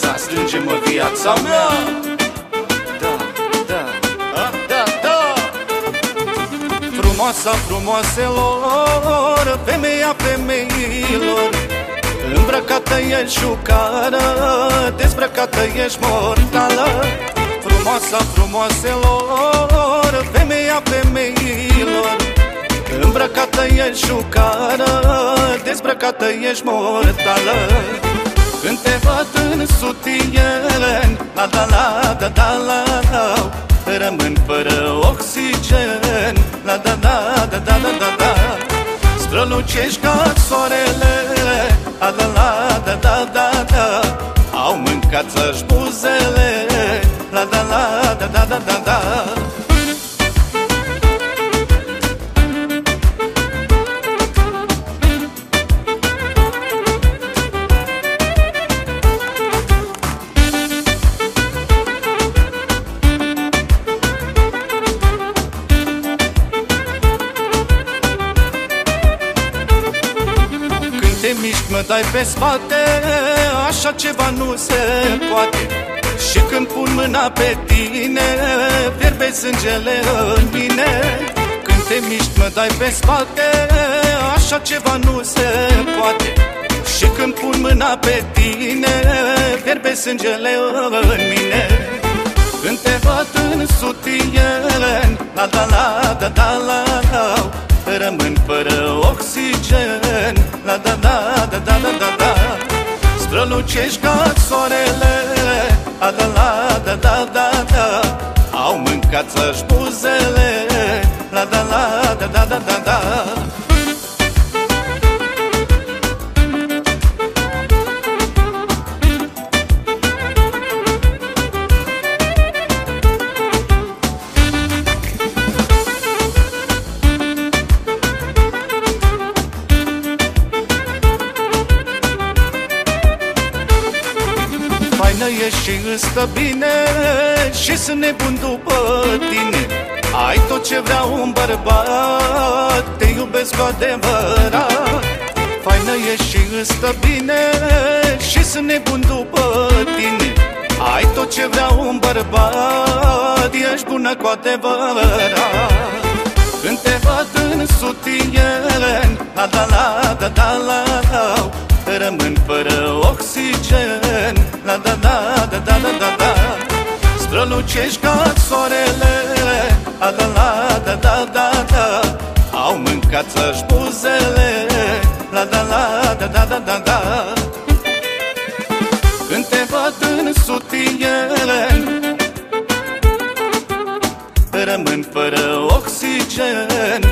viața Strânge-mă viața mea. Da, da, da, da, da Frumoasa frumoaselor Femeia femeilor Îmbrăcată ești șucară Dezbrăcată ești mortală. Frumoasa frumoaselor Femeia femeilor Îmbrăcată ești șucară Dezbrăcată ești mortală Când te văd în sutien La la la da da la la Rămân fără oxigen La da da da da da da da Strălucești ca soarele La la la da da da da Au mâncat să-și buzele La da la da da da da da te miști, mă dai pe spate Așa ceva nu se poate. Și când pun mâna pe tine Fierbe sângele în mine. Când te miști, mă dai pe spate Așa ceva nu se poate. Și când pun mâna pe tine Fierbe sângele în mine. Când te văd în sutien La la la da da la la Rămân fără oxigen. La da da da da da da da. Strălucești ca soarele La da la da da da da. Au mâncat să-și buzele La da la da da da da da Faină ești și îți stă bine Și sunt nebun după tine Ai tot ce vrea un bărbat Te iubesc cu adevărat Faină ești și îți stă bine Și sunt nebun după tine Ai tot ce vrea un bărbat Ești bună cu adevărat Când te văd în sutien La la la da da la la Rămân fără Strălucești ca soarele La la la da da da da. Au mâncat să-și buzele. La da la da da da da da. Când te văd în sutien Rămân fără oxigen.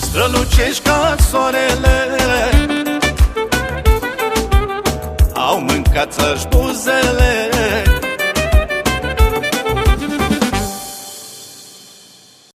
Strălucești ca soarele Au mâncat să-și buzele